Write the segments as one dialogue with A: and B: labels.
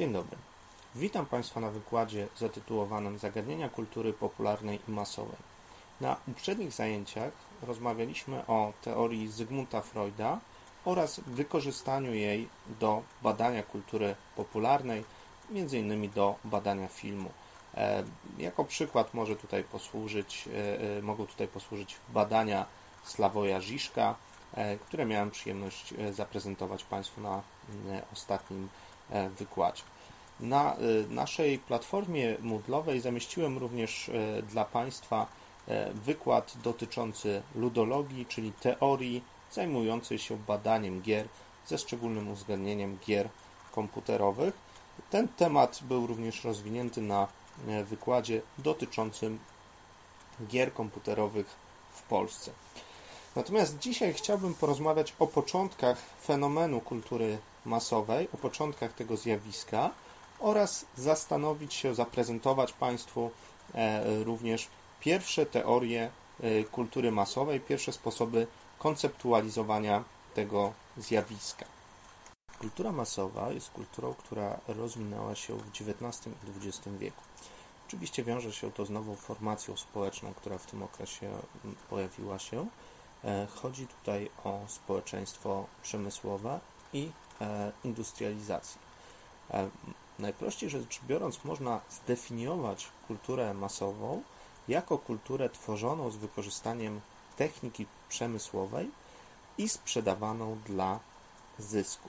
A: Dzień dobry. Witam Państwa na wykładzie zatytułowanym Zagadnienia kultury popularnej i masowej. Na poprzednich zajęciach rozmawialiśmy o teorii Zygmunta Freuda oraz wykorzystaniu jej do badania kultury popularnej, innymi do badania filmu. E, jako przykład może tutaj posłużyć, e, e, mogą tutaj posłużyć badania Sławoja Żiszka, które miałem przyjemność zaprezentować Państwu na ostatnim wykładzie. Na naszej platformie Moodle'owej zamieściłem również dla Państwa wykład dotyczący ludologii, czyli teorii zajmującej się badaniem gier ze szczególnym uwzględnieniem gier komputerowych. Ten temat był również rozwinięty na E, wykładzie dotyczącym gier komputerowych w Polsce. Natomiast dzisiaj chciałbym porozmawiać o początkach fenomenu kultury masowej, o początkach tego zjawiska oraz zastanowić się, zaprezentować Państwu e, również pierwsze teorie e, kultury masowej, pierwsze sposoby konceptualizowania tego zjawiska. Kultura masowa jest kulturą, która rozwinęła się w XIX i XX wieku. Oczywiście wiąże się to z nową formacją społeczną, która w tym okresie mm, pojawiła się. E, chodzi tutaj o społeczeństwo przemysłowe i e, industrializację. E, najprościej rzecz biorąc, można zdefiniować kulturę masową jako kulturę tworzoną z wykorzystaniem techniki przemysłowej i sprzedawaną dla zysku.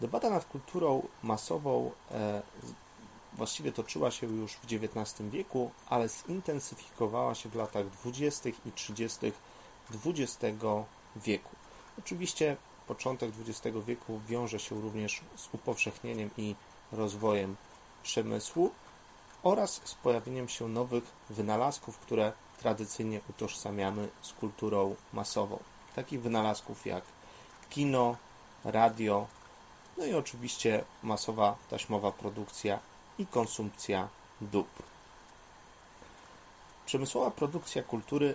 A: Debata nad kulturą masową właściwie toczyła się już w XIX wieku, ale zintensyfikowała się w latach 20. i 30. XX wieku. Oczywiście początek XX wieku wiąże się również z upowszechnieniem i rozwojem przemysłu oraz z pojawieniem się nowych wynalazków, które tradycyjnie utożsamiamy z kulturą masową. Takich wynalazków jak kino, radio, no i oczywiście masowa taśmowa produkcja i konsumpcja dóbr. Przemysłowa produkcja kultury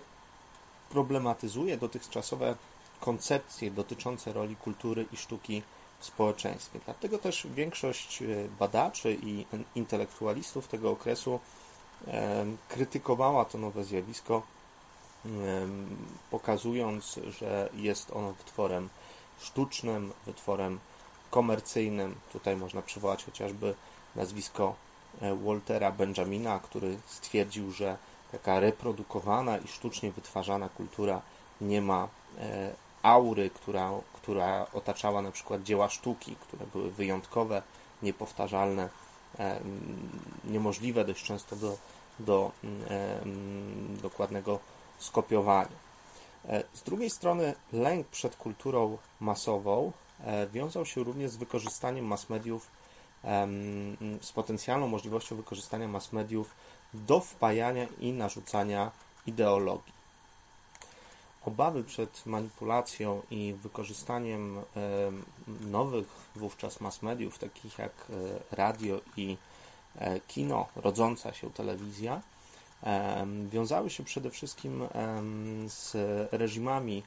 A: problematyzuje dotychczasowe koncepcje dotyczące roli kultury i sztuki w społeczeństwie. Dlatego też większość e, badaczy i intelektualistów tego okresu krytykowała to nowe zjawisko, pokazując, że jest ono wytworem sztucznym, wytworem komercyjnym. Tutaj można przywołać chociażby nazwisko e, Waltera Benjamina, który stwierdził, że taka reprodukowana i sztucznie wytwarzana kultura nie ma e, aury, która, która otaczała na przykład dzieła sztuki, które były wyjątkowe, niepowtarzalne, e, niemożliwe dość często do, do dokładnego skopiowania. Z drugiej strony lęk przed kulturą masową wiązał się również z wykorzystaniem mass mediów z potencjalną możliwością wykorzystania mass mediów do wpajania i narzucania ideologii. Obawy przed manipulacją i wykorzystaniem nowych wówczas mass mediów, takich jak e, radio i e, kino, rodząca się telewizja, wiązały się przede wszystkim z reżimami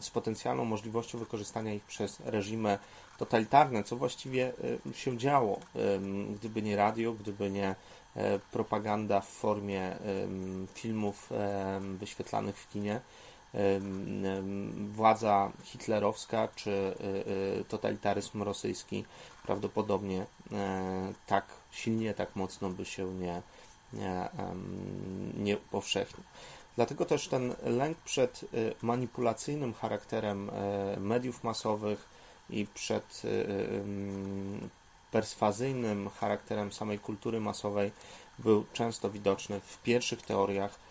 A: z potencjalną możliwością wykorzystania ich przez reżimy totalitarne, co właściwie się działo, gdyby nie radio, gdyby nie e, propaganda w formie filmów wyświetlanych w kinie, władza hitlerowska czy e, e, totalitaryzm rosyjski prawdopodobnie tak silnie, tak mocno by się nie, nie, nie upowszechnił. Dlatego też ten lęk przed y, manipulacyjnym charakterem y, mediów masowych i przed y, perswazyjnym charakterem samej kultury masowej był często widoczny w pierwszych teoriach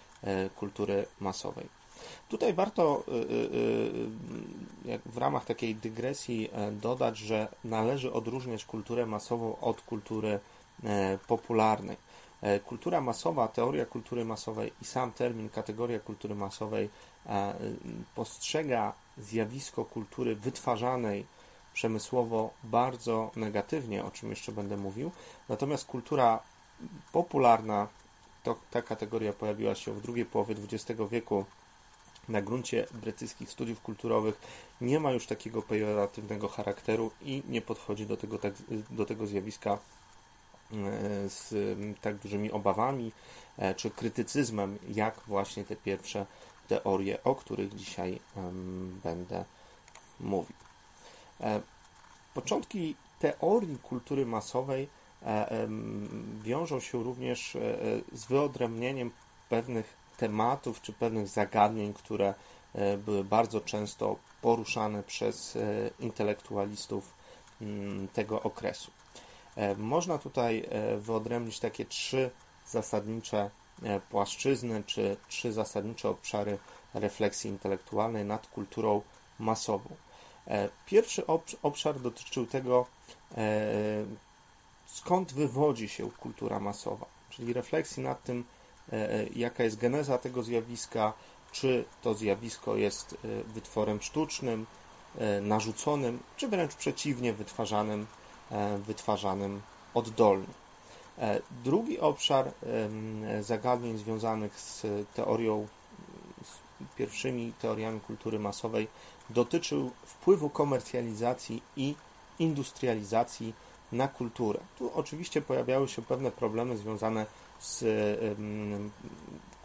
A: kultury masowej. Tutaj warto w ramach takiej dygresji dodać, że należy odróżniać kulturę masową od kultury popularnej. E, kultura masowa, teoria kultury masowej i sam termin kategoria kultury masowej e, postrzega zjawisko kultury wytwarzanej przemysłowo bardzo negatywnie, o czym jeszcze będę mówił. Natomiast kultura popularna, to, ta kategoria pojawiła się w drugiej połowie XX wieku na gruncie brytyjskich studiów kulturowych nie ma już takiego pejoratywnego charakteru i nie podchodzi do tego, tak, do tego zjawiska e, z tak dużymi obawami e, czy krytycyzmem, jak właśnie te pierwsze teorie, o których dzisiaj będę mówił. E, początki teorii kultury masowej wiążą się również z wyodrębnieniem pewnych tematów czy pewnych zagadnień, które e, były bardzo często poruszane przez e, intelektualistów mm, tego okresu. E, można tutaj wyodrębnić takie trzy zasadnicze płaszczyzny, czy trzy zasadnicze obszary refleksji intelektualnej nad kulturą masową. Pierwszy obszar dotyczył tego, skąd wywodzi się kultura masowa, czyli refleksji nad tym, E, e, jaka jest geneza tego zjawiska, czy to zjawisko jest e, wytworem sztucznym, narzuconym, czy wręcz przeciwnie, wytwarzanym, wytwarzanym oddolnie. Drugi obszar zagadnień związanych z teorią, pierwszymi teoriami kultury masowej dotyczył wpływu komercjalizacji i industrializacji na kulturę. Tu oczywiście pojawiały się pewne problemy związane z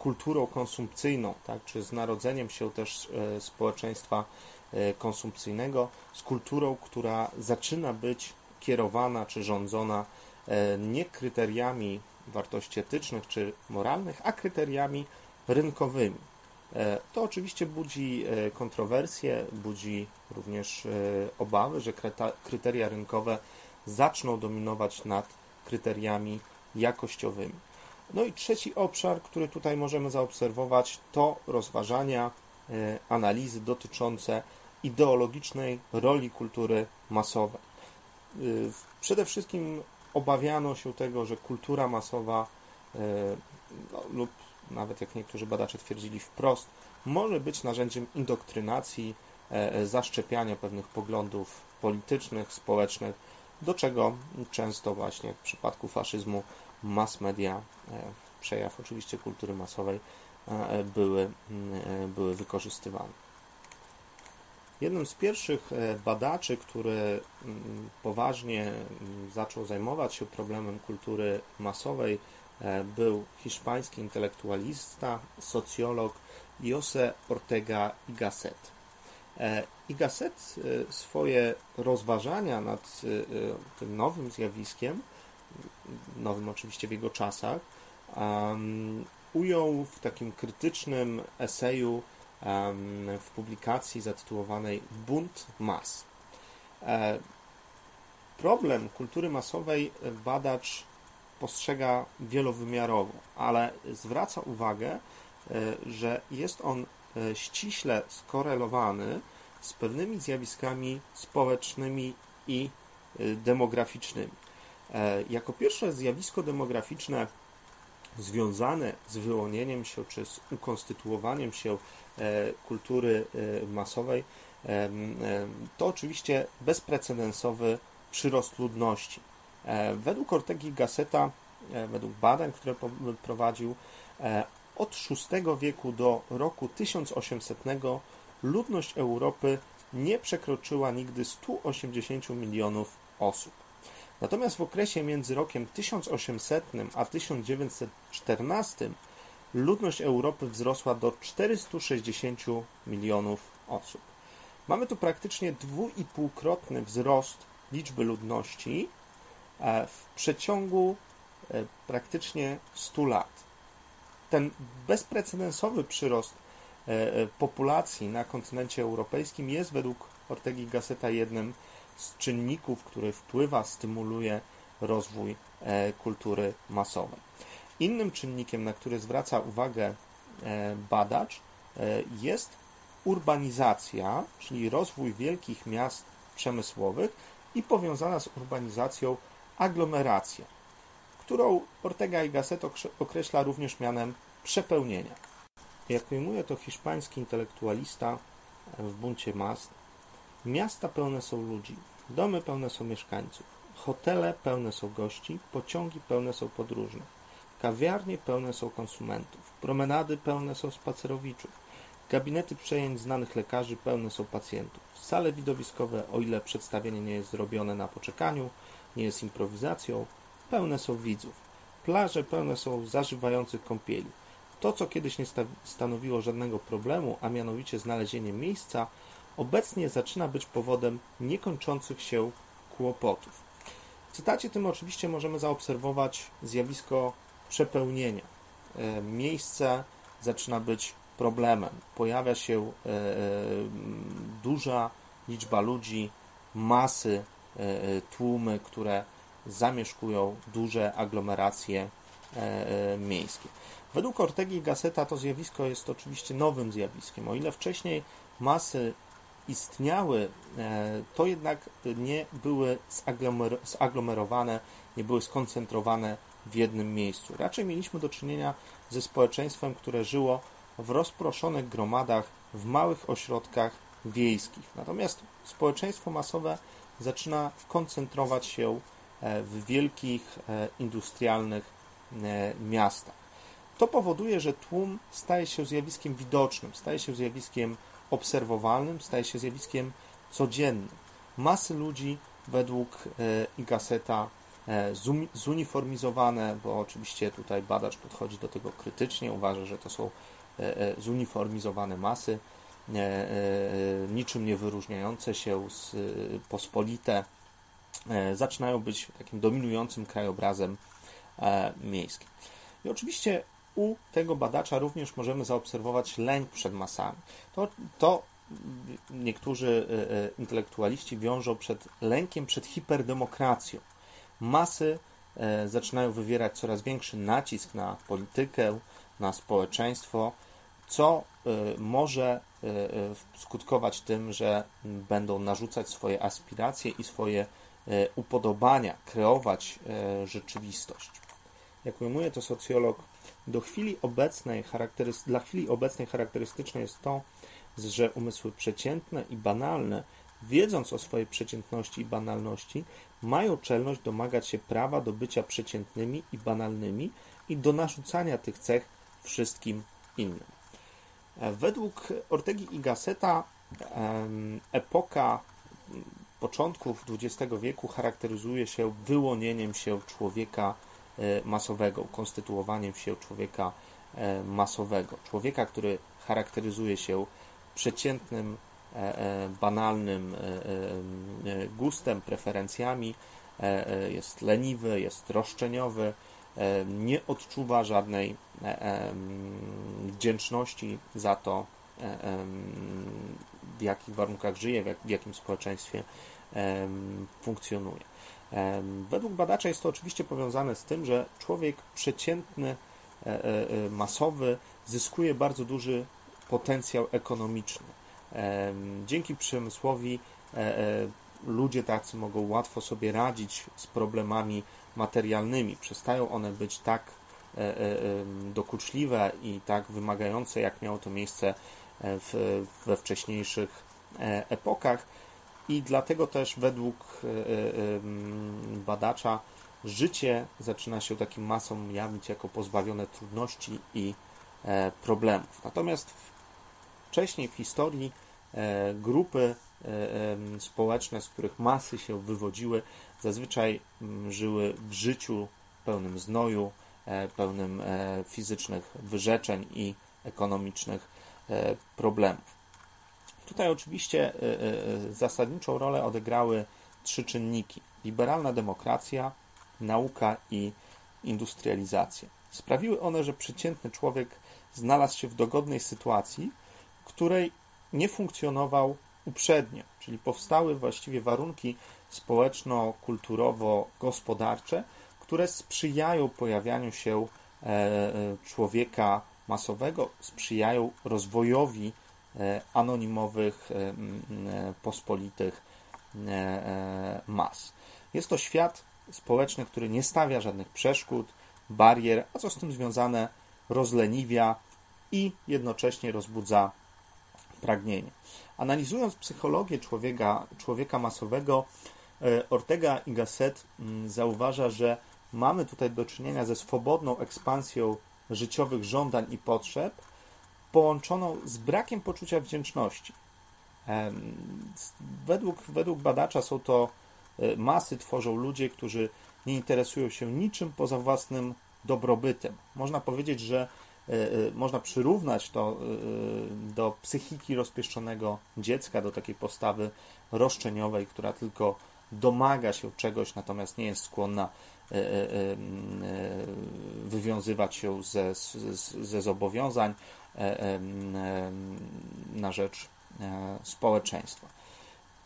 A: kulturą konsumpcyjną, tak, czy z narodzeniem się też e, społeczeństwa e, konsumpcyjnego, z kulturą, która zaczyna być kierowana czy rządzona e, nie kryteriami wartości etycznych czy moralnych, a kryteriami rynkowymi. To oczywiście budzi kontrowersje, budzi również obawy, że kryteria rynkowe zaczną dominować nad kryteriami jakościowymi. No i trzeci obszar, który tutaj możemy zaobserwować, to rozważania, e, analizy dotyczące ideologicznej roli kultury masowej. E, przede wszystkim obawiano się tego, że kultura masowa e, no, lub nawet jak niektórzy badacze twierdzili wprost, może być narzędziem indoktrynacji, zaszczepiania pewnych poglądów politycznych, społecznych, do czego często właśnie w przypadku faszyzmu mass media, e, przejaw oczywiście kultury masowej, e, były, e, były wykorzystywane. Jednym z pierwszych badaczy, który poważnie zaczął zajmować się problemem kultury masowej, był hiszpański intelektualista, socjolog Jose Ortega y Gasset. Y Gasset swoje rozważania nad tym nowym zjawiskiem nowym oczywiście w jego czasach, ujął w takim krytycznym eseju w publikacji zatytułowanej Bunt Mas. E, problem kultury masowej badacz postrzega wielowymiarowo, ale zwraca uwagę, e, że jest on e, ściśle skorelowany z pewnymi zjawiskami społecznymi i e, demograficznymi. Jako pierwsze zjawisko demograficzne związane z wyłonieniem się czy z ukonstytuowaniem się kultury masowej to oczywiście bezprecedensowy przyrost ludności. Według Ortegi Gasseta, według badań, które prowadził, od VI wieku do roku 1800 ludność Europy nie przekroczyła nigdy 180 milionów osób. Natomiast w okresie między rokiem 1800 a 1914 ludność Europy wzrosła do 460 milionów osób. Mamy tu praktycznie dwuipółkrotny wzrost liczby ludności e, w przeciągu e, praktycznie 100 lat. Ten bezprecedensowy przyrost e, populacji na kontynencie europejskim jest według Ortegi Gasseta jednym z czynników, który wpływa, stymuluje rozwój e, kultury masowej. Innym czynnikiem, na który zwraca uwagę e, badacz, e, jest urbanizacja, czyli rozwój wielkich miast przemysłowych i powiązana z urbanizacją aglomeracja, którą Ortega y Gasset określa również mianem przepełnienia. Jak ujmuje to hiszpański intelektualista w buncie Mast, Miasta pełne są ludzi, domy pełne są mieszkańców, hotele pełne są gości, pociągi pełne są podróżnych, kawiarnie pełne są konsumentów, promenady pełne są spacerowiczów, Gabinety przejęć znanych lekarzy pełne są pacjentów. Sale widowiskowe, o ile przedstawienie nie jest zrobione na poczekaniu, nie jest improwizacją, pełne są widzów. Plaże pełne są zażywających kąpieli. To, co kiedyś nie stanowiło żadnego problemu, a mianowicie znalezienie miejsca, obecnie zaczyna być powodem niekończących się kłopotów. W cytacie tym oczywiście możemy zaobserwować zjawisko przepełnienia. E, miejsce zaczyna być problemem. Pojawia się e, e, duża liczba ludzi, masy, tłumy, które zamieszkują duże aglomeracje miejskie. Według Ortegi i Gasseta to zjawisko jest oczywiście nowym zjawiskiem. O ile wcześniej masy istniały, to jednak nie były zaglomerowane, nie były skoncentrowane w jednym miejscu. Raczej mieliśmy do czynienia ze społeczeństwem, które żyło w rozproszonych gromadach w małych ośrodkach wiejskich. Natomiast społeczeństwo masowe zaczyna koncentrować się e, w wielkich e, industrialnych e, miastach. To powoduje, że tłum staje się zjawiskiem widocznym, staje się zjawiskiem obserwowalnym, staje się zjawiskiem codziennym. Masy ludzi według Igaseta zuniformizowane, bo oczywiście tutaj badacz podchodzi do tego krytycznie, uważa, że to są zuniformizowane masy, niczym nie wyróżniające się z pospolite, zaczynają być takim dominującym krajobrazem miejskim. I oczywiście u tego badacza również możemy zaobserwować lęk przed masami. To, to niektórzy intelektualiści wiążą przed lękiem przed hiperdemokracją masy e, zaczynają wywierać coraz większy nacisk na politykę, na społeczeństwo, co e, może e, skutkować tym, że będą narzucać swoje aspiracje i swoje upodobania, kreować rzeczywistość. Jak ujmuje to socjolog, do chwili obecnej dla chwili obecnej charakterystyczne jest to, że umysły przeciętne i banalne, wiedząc o swojej przeciętności i banalności, mają czelność domagać się prawa do bycia przeciętnymi i banalnymi i do narzucania tych cech wszystkim innym. Według Ortegi i Gasseta epoka początków XX wieku charakteryzuje się wyłonieniem się człowieka e, masowego, konstytuowaniem się człowieka e, masowego. Człowieka, który charakteryzuje się przeciętnym E, banalnym gustem, preferencjami, jest leniwy, jest roszczeniowy, nie odczuwa żadnej wdzięczności za to, w jakich warunkach żyje, w jakim społeczeństwie funkcjonuje. Według badacza jest to oczywiście powiązane z tym, że człowiek przeciętny, masowy zyskuje bardzo duży potencjał ekonomiczny. Dzięki przemysłowi e, e, ludzie tacy mogą łatwo sobie radzić z problemami materialnymi. Przestają one być tak e, dokuczliwe i tak wymagające, jak miało to miejsce w, we wcześniejszych epokach. I dlatego też według badacza życie zaczyna się takim masom jawić jako pozbawione trudności i problemów. Natomiast wcześniej w historii e, grupy e, społeczne, z których masy się wywodziły, zazwyczaj mm, żyły w życiu pełnym znoju, e, pełnym fizycznych wyrzeczeń i ekonomicznych problemów. Tutaj oczywiście zasadniczą rolę odegrały trzy czynniki: liberalna demokracja, nauka i industrializacja. Sprawiły one, że przeciętny człowiek znalazł się w dogodnej sytuacji, której nie funkcjonował uprzednio, czyli powstały właściwie warunki społeczno-kulturowo-gospodarcze, które sprzyjają pojawianiu się e, e, człowieka masowego, sprzyjają rozwojowi e, anonimowych, pospolitych mas. Jest to świat społeczny, który nie stawia żadnych przeszkód, barier, a co z tym związane rozleniwia i jednocześnie rozbudza pragnienie. Analizując psychologię człowieka, człowieka masowego, e, Ortega i Gasset mm, zauważa, że mamy tutaj do czynienia ze swobodną ekspansją życiowych żądań i potrzeb, połączoną z brakiem poczucia wdzięczności. Według, według badacza są to e, masy, tworzą ludzie, którzy nie interesują się niczym poza własnym dobrobytem. Można powiedzieć, że można przyrównać to do psychiki rozpieszczonego dziecka, do takiej postawy roszczeniowej, która tylko domaga się czegoś, natomiast nie jest skłonna wywiązywać się ze, ze zobowiązań na rzecz E, społeczeństwa.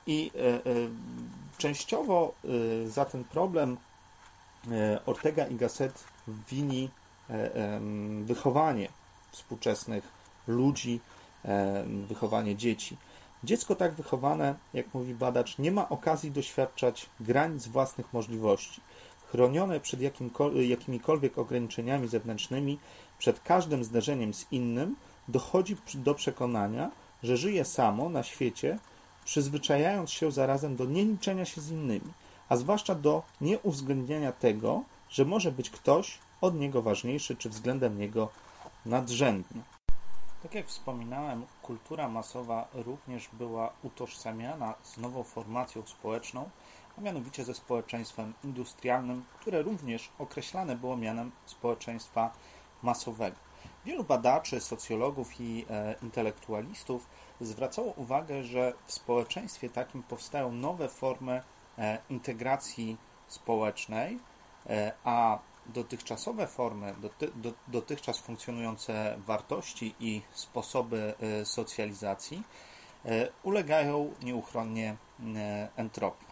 A: I e, e, częściowo za ten problem Ortega i Gasset wini wychowanie współczesnych ludzi, wychowanie dzieci. Dziecko tak wychowane, jak mówi badacz, nie ma okazji doświadczać granic własnych możliwości. Chronione przed jakimikolwiek ograniczeniami zewnętrznymi, przed każdym zderzeniem z innym, dochodzi do przekonania, że żyje samo na świecie, przyzwyczajając się zarazem do nieliczenia się z innymi, a zwłaszcza do nieuwzględniania tego, że może być ktoś od niego ważniejszy czy względem niego nadrzędny. Tak jak wspominałem, kultura masowa również była utożsamiana z nową formacją społeczną, a mianowicie ze społeczeństwem industrialnym, które również określane było mianem społeczeństwa masowego. Wielu badaczy, socjologów i e, intelektualistów zwracało uwagę, że w społeczeństwie takim powstają nowe formy e, integracji społecznej, e, a dotychczasowe formy, doty, do, dotychczas funkcjonujące wartości i sposoby socjalizacji ulegają nieuchronnie entropii.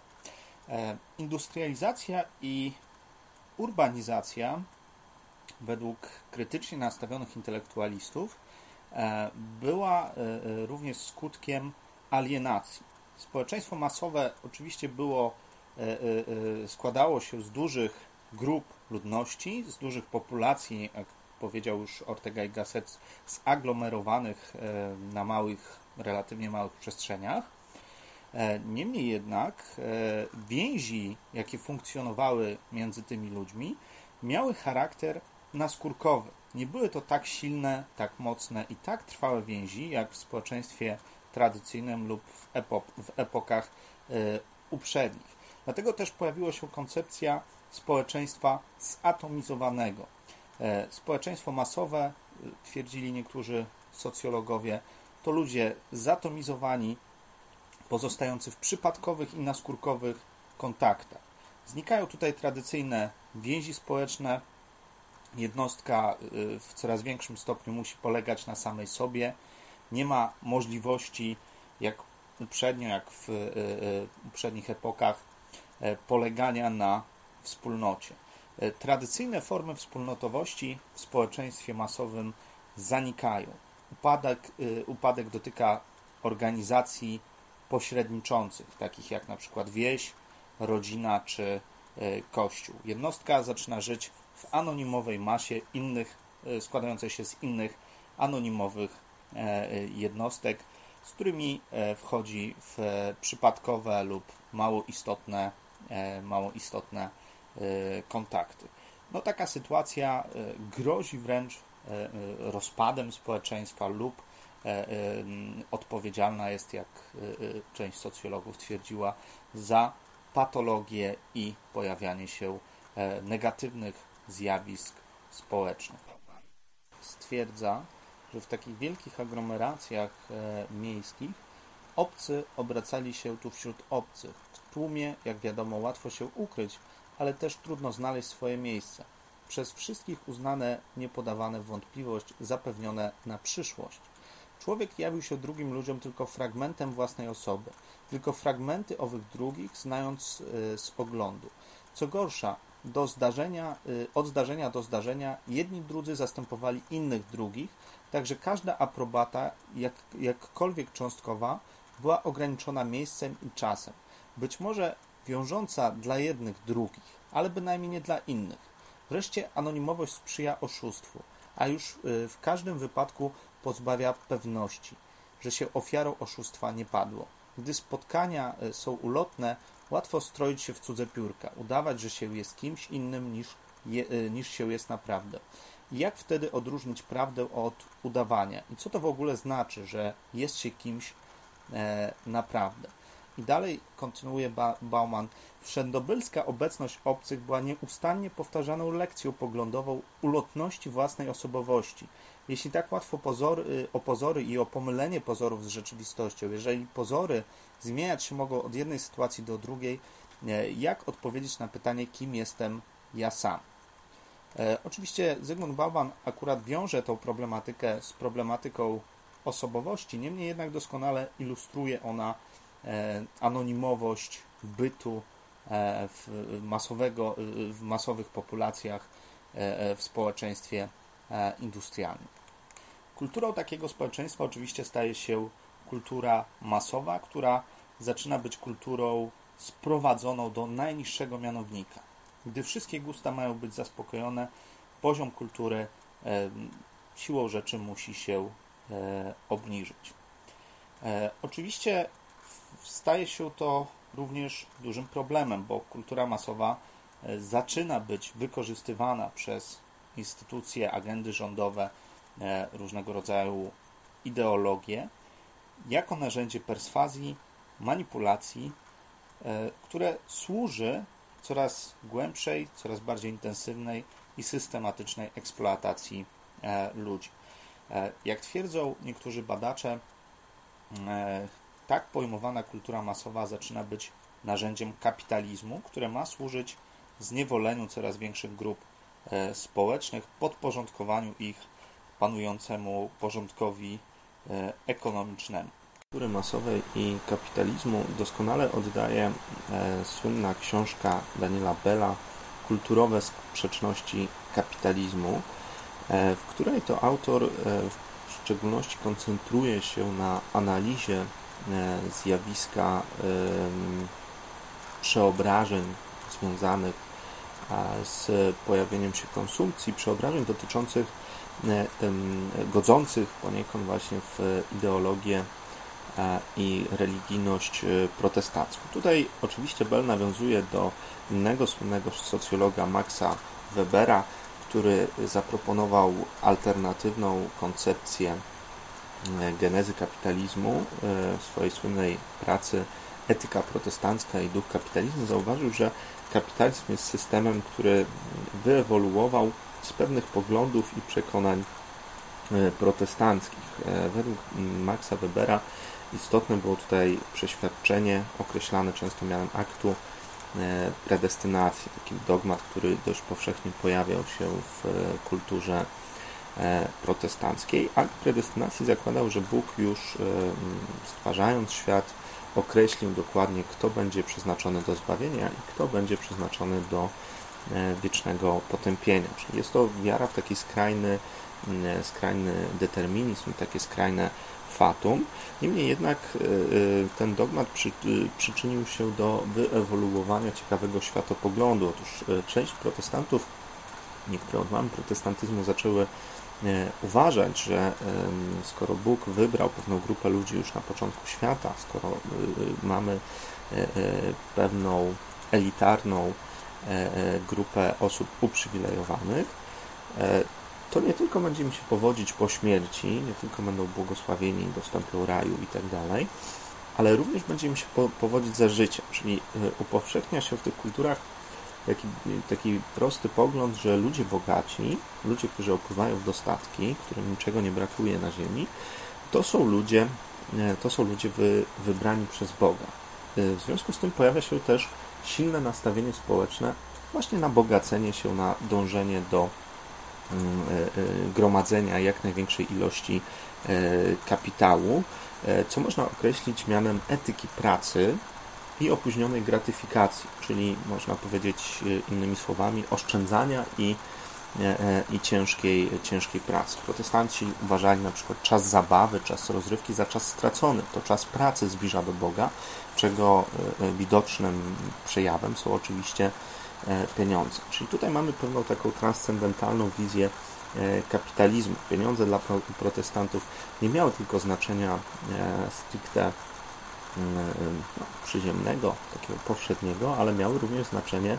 A: Industrializacja i urbanizacja według krytycznie nastawionych intelektualistów e, była e, e, również skutkiem alienacji. Społeczeństwo masowe oczywiście było, składało się z dużych grup ludności, z dużych populacji, jak powiedział już Ortega y Gasset, zaglomerowanych na małych, relatywnie małych przestrzeniach. Niemniej jednak więzi, jakie funkcjonowały między tymi ludźmi, miały charakter naskórkowy. Nie były to tak silne, tak mocne i tak trwałe więzi, jak w społeczeństwie tradycyjnym lub w, w epokach y, uprzednich. Dlatego też pojawiła się koncepcja społeczeństwa zatomizowanego. E, społeczeństwo masowe, e, twierdzili niektórzy socjologowie, to ludzie zatomizowani, pozostający w przypadkowych i naskórkowych kontaktach. Znikają tutaj tradycyjne więzi społeczne, jednostka y, w coraz większym stopniu musi polegać na samej sobie. Nie ma możliwości, jak uprzednio, jak w uprzednich epokach, e, polegania na wspólnocie. E, tradycyjne formy wspólnotowości w społeczeństwie masowym zanikają. Upadek, upadek dotyka organizacji pośredniczących, takich jak na przykład wieś, rodzina czy e, kościół. Jednostka zaczyna żyć w anonimowej masie innych, e, składającej się z innych anonimowych e, jednostek, z którymi e, wchodzi w przypadkowe lub mało istotne, mało istotne kontakty. No, taka sytuacja grozi wręcz rozpadem społeczeństwa lub odpowiedzialna jest, jak część socjologów twierdziła, za patologię i pojawianie się negatywnych zjawisk społecznych. Stwierdza, że w takich wielkich aglomeracjach e, miejskich obcy obracali się tu wśród obcych. W tłumie, jak wiadomo, łatwo się ukryć, ale też trudno znaleźć swoje miejsce. Przez wszystkich uznane, niepodawane wątpliwość, zapewnione na przyszłość. Człowiek jawił się drugim ludziom tylko fragmentem własnej osoby, tylko fragmenty owych drugich znając e, z oglądu. Co gorsza, do zdarzenia, y, od zdarzenia do zdarzenia jedni drudzy zastępowali innych drugich, także każda aprobata, jak, jakkolwiek cząstkowa, była ograniczona miejscem i czasem. Być może wiążąca dla jednych drugich, ale bynajmniej nie dla innych. Wreszcie anonimowość sprzyja oszustwu, a już y, w każdym wypadku pozbawia pewności, że się ofiarą oszustwa nie padło. Gdy spotkania y, są ulotne, Łatwo stroić się w cudze piórka, udawać, że się jest kimś innym niż, je, y, niż się jest naprawdę. Jak wtedy odróżnić prawdę od udawania? I co to w ogóle znaczy, że jest się kimś e, naprawdę? I dalej kontynuuje ba Bauman. Wszędobylska obecność obcych była nieustannie powtarzaną lekcją poglądową ulotności własnej osobowości. Jeśli tak łatwo pozory, o pozory i o pomylenie pozorów z rzeczywistością, jeżeli pozory zmieniać się mogą od jednej sytuacji do drugiej, e, jak odpowiedzieć na pytanie, kim jestem ja sam? E, oczywiście Zygmunt Bauman akurat wiąże tą problematykę z problematyką osobowości, niemniej jednak doskonale ilustruje ona anonimowość bytu w, masowego, w masowych populacjach w społeczeństwie industrialnym. Kulturą takiego społeczeństwa oczywiście staje się kultura masowa, która zaczyna być kulturą sprowadzoną do najniższego mianownika. Gdy wszystkie gusta mają być zaspokojone, poziom kultury e, siłą rzeczy musi się e, obniżyć. E, oczywiście staje się to również dużym problemem, bo kultura masowa zaczyna być wykorzystywana przez instytucje, agendy rządowe, różnego rodzaju ideologie jako narzędzie perswazji, manipulacji, e, które służy coraz głębszej, coraz bardziej intensywnej i systematycznej eksploatacji e, ludzi. E, jak twierdzą niektórzy badacze, tak pojmowana kultura masowa zaczyna być narzędziem kapitalizmu, które ma służyć zniewoleniu coraz większych grup społecznych, podporządkowaniu ich panującemu porządkowi ekonomicznemu. Kultury masowej i kapitalizmu doskonale oddaje e, słynna książka Daniela Bella Kulturowe sprzeczności kapitalizmu, e, w której to autor e, w szczególności koncentruje się na analizie e, zjawiska e, przeobrażeń związanych e, z pojawieniem się konsumpcji, przeobrażeń dotyczących godzących poniekąd właśnie w ideologię i religijność e, protestancką. Tutaj oczywiście Bell nawiązuje do innego słynnego socjologa Maxa Webera, który zaproponował alternatywną koncepcję e, genezy kapitalizmu e, swojej słynnej pracy Etyka protestancka i duch kapitalizmu. Zauważył, że kapitalizm jest systemem, który wyewoluował z pewnych poglądów i przekonań protestanckich. Według Maxa Webera Istotne było tutaj przeświadczenie określane często mianem aktu e, predestynacji, taki dogmat, który dość powszechnie pojawiał się w e, kulturze e, protestanckiej. Akt predestynacji zakładał, że Bóg już stwarzając świat określił dokładnie, kto będzie przeznaczony do zbawienia i kto będzie przeznaczony do wiecznego potępienia. Czyli jest to wiara w taki skrajny, skrajny determinizm, takie skrajne fatum. Niemniej jednak e, e, ten dogmat przy, e, przyczynił się do wyewoluowania ciekawego światopoglądu. Otóż część protestantów, niektóre odłamy protestantyzmu zaczęły uważać, że skoro Bóg wybrał pewną grupę ludzi już na początku świata, skoro mamy pewną elitarną grupę osób uprzywilejowanych, to nie tylko będzie im się powodzić po śmierci, nie tylko będą błogosławieni, dostąpią raju i tak dalej, ale również będzie im się powodzić za życia, czyli e, upowszechnia się w tych kulturach taki, taki prosty pogląd, że ludzie bogaci, ludzie, którzy opływają w dostatki, którym niczego nie brakuje na ziemi, to są ludzie, e, to są ludzie wy, wybrani przez Boga. E, w związku z tym pojawia się też silne nastawienie społeczne właśnie na bogacenie się, na dążenie do Mm, e, gromadzenia jak największej ilości kapitału, co można określić mianem etyki pracy i opóźnionej gratyfikacji, czyli można powiedzieć innymi słowami oszczędzania i, i ciężkiej, ciężkiej pracy. Protestanci uważali na przykład czas zabawy, czas rozrywki za czas stracony. To czas pracy zbliża do Boga, czego widocznym przejawem są oczywiście E, pieniądze. Czyli tutaj mamy pewną taką transcendentalną wizję e, kapitalizmu. Pieniądze dla protestantów nie miały tylko znaczenia e, stricte no, przyziemnego, takiego powszedniego, ale miały również znaczenie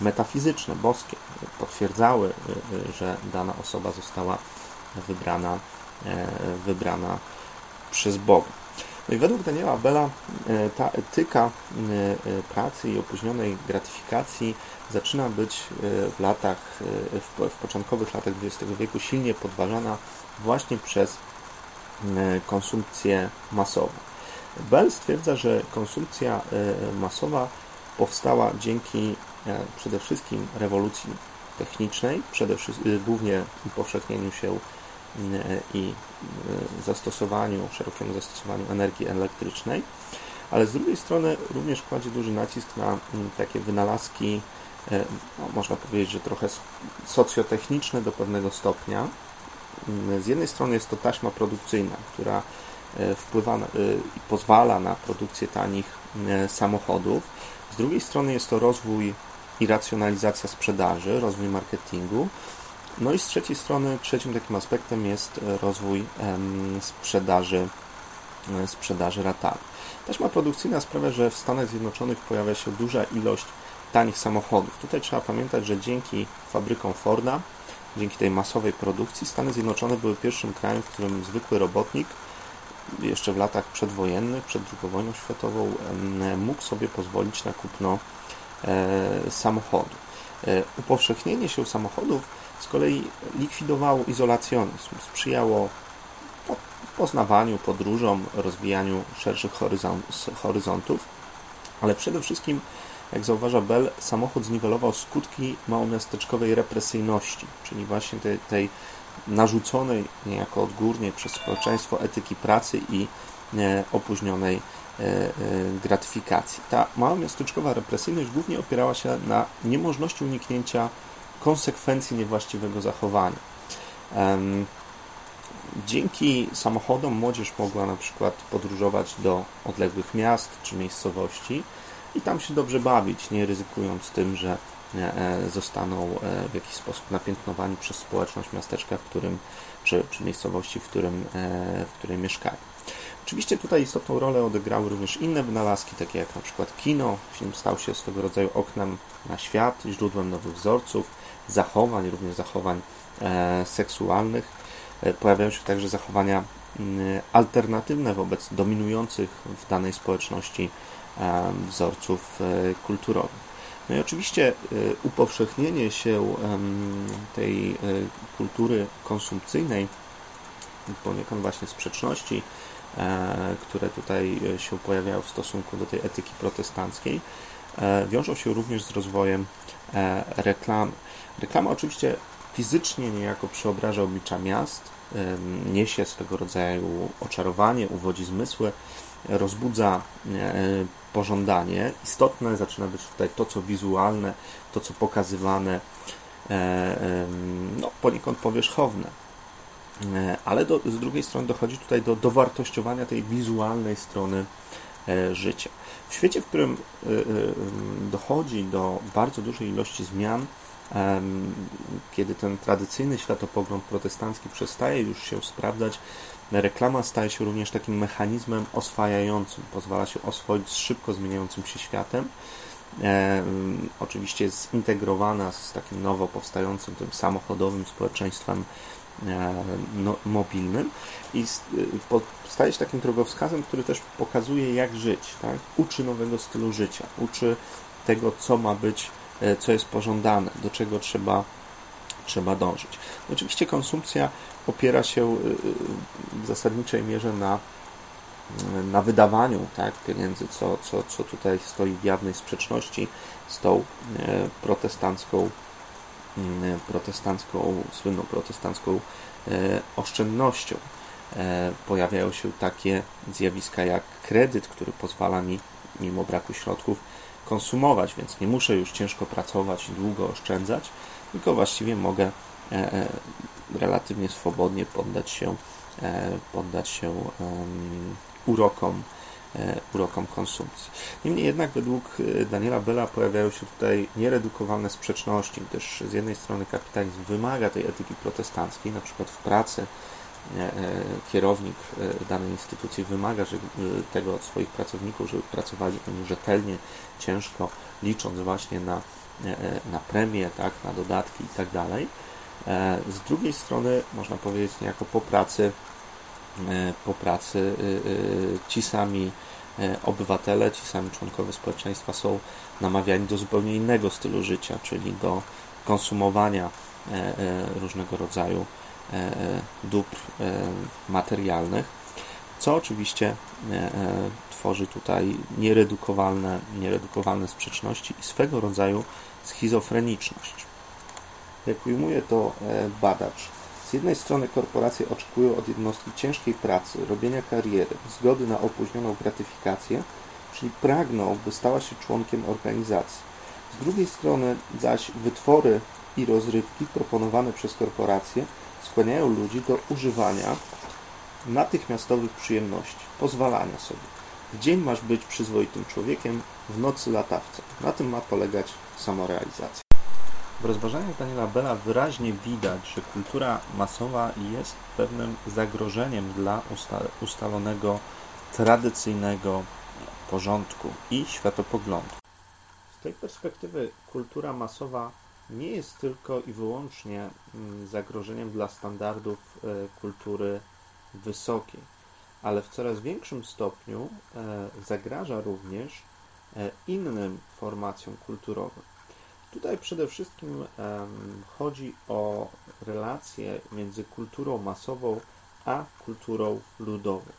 A: metafizyczne, boskie, potwierdzały, że dana osoba została wybrana, wybrana przez Boga. No i według Daniela Bella ta etyka pracy i opóźnionej gratyfikacji zaczyna być w latach, w początkowych latach XX wieku silnie podważana właśnie przez konsumpcję masową. Bell stwierdza, że konsumpcja masowa powstała dzięki przede wszystkim rewolucji technicznej, przede wszystkim, głównie upowszechnieniu się i zastosowaniu, szerokiemu zastosowaniu energii elektrycznej, ale z drugiej strony również kładzie duży nacisk na takie wynalazki, no, można powiedzieć, że trochę socjotechniczne do pewnego stopnia. Z jednej strony jest to taśma produkcyjna, która wpływa i pozwala na produkcję tanich samochodów. Z drugiej strony jest to rozwój i racjonalizacja sprzedaży, rozwój marketingu. No i z trzeciej strony, trzecim takim aspektem jest rozwój sprzedaży, sprzedaży ratalnej. Taśma produkcyjna sprawia, że w Stanach Zjednoczonych pojawia się duża ilość tanich samochodów. Tutaj trzeba pamiętać, że dzięki fabrykom Forda, dzięki tej masowej produkcji, Stany Zjednoczone były pierwszym krajem, w którym zwykły robotnik jeszcze w latach przedwojennych, przed II wojną światową, mógł sobie pozwolić na kupno e, samochodu. E, upowszechnienie się samochodów z kolei likwidowało izolacjonizm, sprzyjało poznawaniu, podróżom, rozwijaniu szerszych horyzontów, ale przede wszystkim, jak zauważa Bell, samochód zniwelował skutki małomiasteczkowej represyjności, czyli właśnie tej, tej narzuconej niejako odgórnie przez społeczeństwo etyki pracy i e, opóźnionej e, e, gratyfikacji. Ta małomiasteczkowa represyjność głównie opierała się na niemożności uniknięcia konsekwencji niewłaściwego zachowania. Dzięki samochodom młodzież mogła na przykład podróżować do odległych miast czy miejscowości i tam się dobrze bawić, nie ryzykując tym, że zostaną e, w jakiś sposób napiętnowani przez społeczność miasteczka, w którym, czy, czy miejscowości, w którym, e, w której mieszkają. Oczywiście tutaj istotną rolę odegrały również inne wynalazki, takie jak na przykład kino. Film stał się swego rodzaju oknem na świat, źródłem nowych wzorców, zachowań, również zachowań seksualnych. Pojawiają się także zachowania alternatywne wobec dominujących w danej społeczności wzorców kulturowych. No i oczywiście y, upowszechnienie się tej y, kultury konsumpcyjnej, poniekąd właśnie sprzeczności, e, które tutaj się pojawiają w stosunku do tej etyki protestanckiej, e, wiążą się również z rozwojem e, reklamy. Reklama oczywiście fizycznie niejako przeobraża oblicza miast, niesie swego rodzaju oczarowanie, uwodzi zmysły, rozbudza pożądanie. Istotne zaczyna być tutaj to, co wizualne, to, co pokazywane, e, no, poniekąd powierzchowne. E, ale do, z drugiej strony dochodzi tutaj do dowartościowania tej wizualnej strony e, życia. W świecie, w którym dochodzi do bardzo dużej ilości zmian, kiedy ten tradycyjny światopogląd protestancki przestaje już się sprawdzać, reklama staje się również takim mechanizmem oswajającym, pozwala się oswoić z szybko zmieniającym się światem. E, oczywiście jest zintegrowana z takim nowo powstającym tym samochodowym społeczeństwem e, no, mobilnym i e, staje się takim drogowskazem, który też pokazuje jak żyć, tak? uczy nowego stylu życia, uczy tego, co ma być, e, co jest pożądane, do czego trzeba, trzeba dążyć. Oczywiście konsumpcja opiera się y, y, w zasadniczej mierze na, na wydawaniu tak, pieniędzy, co, co, co tutaj stoi w jawnej sprzeczności z tą protestancką, protestancką słynną protestancką oszczędnością. Pojawiają się takie zjawiska jak kredyt, który pozwala mi, mimo braku środków, konsumować, więc nie muszę już ciężko pracować i długo oszczędzać, tylko właściwie mogę relatywnie swobodnie poddać się, e, poddać się urokom, e, urokom konsumpcji. Niemniej jednak według e, Daniela Bella pojawiają się tutaj nieredukowane sprzeczności, gdyż z jednej strony kapitalizm wymaga tej etyki protestanckiej, na przykład w pracy kierownik danej instytucji wymaga że, tego od swoich pracowników, żeby pracowali oni rzetelnie, ciężko, licząc właśnie na na premie, tak, na dodatki i tak dalej. Z drugiej strony można powiedzieć niejako po pracy, po pracy ci sami obywatele, ci sami członkowie społeczeństwa są namawiani do zupełnie innego stylu życia, czyli do konsumowania różnego rodzaju dóbr materialnych, co oczywiście tworzy tutaj nieredukowalne, nieredukowalne sprzeczności i swego rodzaju schizofreniczność. Jak ujmuje to badacz, z jednej strony korporacje oczekują od jednostki ciężkiej pracy, robienia kariery, zgody na opóźnioną gratyfikację, czyli pragną, by stała się członkiem organizacji. Z drugiej strony zaś wytwory i rozrywki proponowane przez korporacje skłaniają ludzi do używania natychmiastowych przyjemności, pozwalania sobie. W dzień masz być przyzwoitym człowiekiem, w nocy latawcą. Na tym ma polegać samorealizacja. W rozważaniach Daniela Bella wyraźnie widać, że kultura masowa jest pewnym zagrożeniem dla ustalonego, tradycyjnego porządku i światopoglądu. Z tej perspektywy kultura masowa nie jest tylko i wyłącznie mm, zagrożeniem dla standardów e, kultury wysokiej, ale w coraz większym stopniu e, zagraża również e, innym formacjom kulturowym. Tutaj przede wszystkim chodzi o relacje między kulturą masową a kulturą ludową.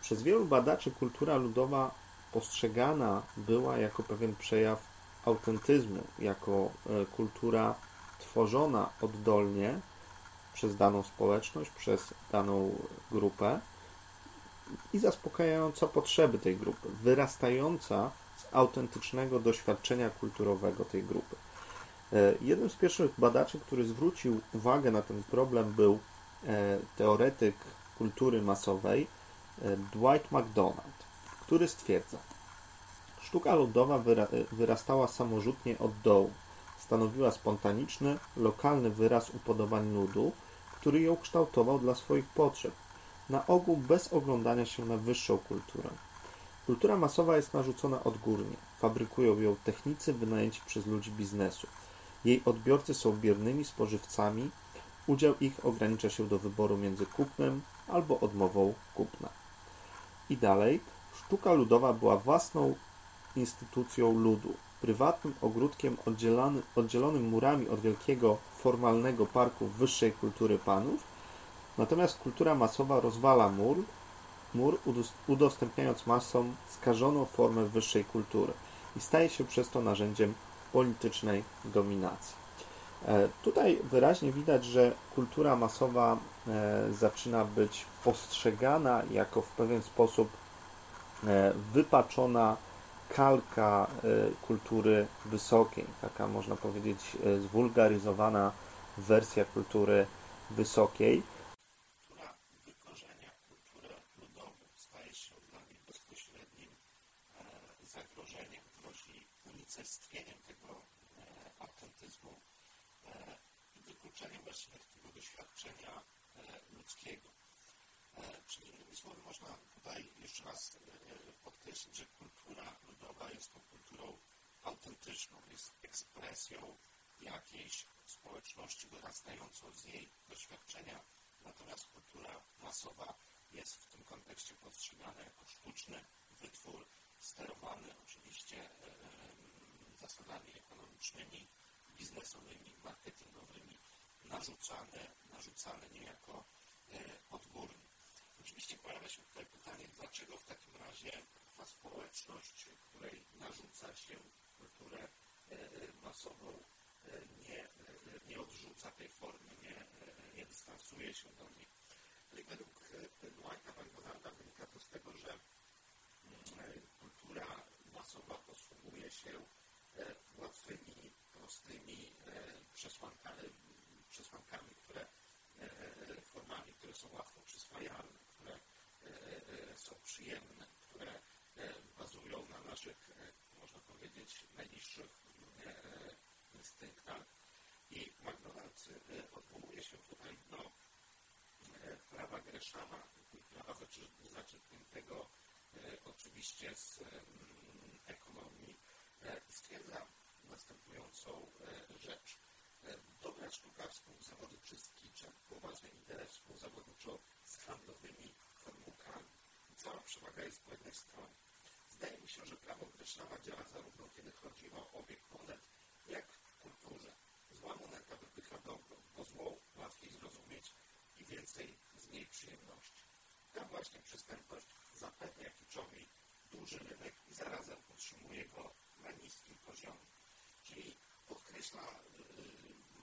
A: Przez wielu badaczy kultura ludowa postrzegana była jako pewien przejaw autentyzmu, jako e, kultura tworzona oddolnie przez daną społeczność, przez daną grupę i zaspokajająca potrzeby tej grupy, wyrastająca z autentycznego doświadczenia kulturowego tej grupy. E, jednym z pierwszych badaczy, który zwrócił uwagę na ten problem, był e, teoretyk kultury masowej Dwight MacDonald, który stwierdza, Sztuka ludowa wyrastała samorzutnie od dołu. Stanowiła spontaniczny, lokalny wyraz upodobań ludu, który ją kształtował dla swoich potrzeb, na ogół bez oglądania się na wyższą kulturę. Kultura masowa jest narzucona odgórnie. Fabrykują ją technicy wynajęci przez ludzi biznesu. Jej odbiorcy są biernymi spożywcami. Udział ich ogranicza się do wyboru między kupnem albo odmową kupna. I dalej, sztuka ludowa była własną instytucją ludu, prywatnym ogródkiem oddzielony, oddzielonym murami od wielkiego, formalnego parku wyższej kultury panów, natomiast kultura masowa rozwala mur, mur udostępniając masom skażoną formę wyższej kultury i staje się przez to narzędziem politycznej dominacji. E, tutaj wyraźnie widać, że kultura masowa e, zaczyna być postrzegana jako w pewien sposób e, wypaczona kalka kultury wysokiej, taka można powiedzieć zwulgaryzowana wersja kultury wysokiej, która wykorzenia kulturę ludową, staje się dla nich bezpośrednim e, zagrożeniem, grozi unicestwieniem tego autentyzmu wykluczeniem właśnie tego doświadczenia ludzkiego. Czyli innymi słowy można tutaj jeszcze raz podkreślić, że kultura ludowa jest tą kulturą autentyczną, jest ekspresją jakiejś społeczności dorastającą z jej doświadczenia, natomiast kultura masowa jest w tym kontekście postrzegana jako sztuczny wytwór, sterowany oczywiście zasadami ekonomicznymi, biznesowymi, marketingowymi, narzucany, narzucany niejako odgórnie. Oczywiście pojawia się tutaj pytanie, dlaczego w takim razie ta społeczność, której narzuca się kulturę e, masową, e, nie, e, nie odrzuca tej formy, nie, nie dystansuje się do niej. Według Dwighta McDonalda wynika to z tego, że mm, kultura masowa posługuje się łatwymi, prostymi przesłankami, które, formami, które są łatwo przyswajalne, które są przyjemne, które bazują na naszych, można powiedzieć, najniższych instynktach. I McDonald odwołuje się tutaj do prawa Greszama, prawa zaczerpniętego oczywiście z ekonomii i stwierdza na następującą rzecz. Dobra sztuka współzawodnicza z kiczem, poważne interesy współzawodniczo z handlowymi formułkami. Cała przewaga jest po jednej stronie. Zdaje mi się, że prawo określała działa zarówno kiedy chodzi o obieg monet, jak w kulturze. Zła moneta wypycha dobro, bo złą łatwiej zrozumieć i więcej z niej przyjemności. Ta właśnie przystępność zapewnia kiczowi duży rynek i zarazem utrzymuje go na niskim poziomie. Czyli podkreśla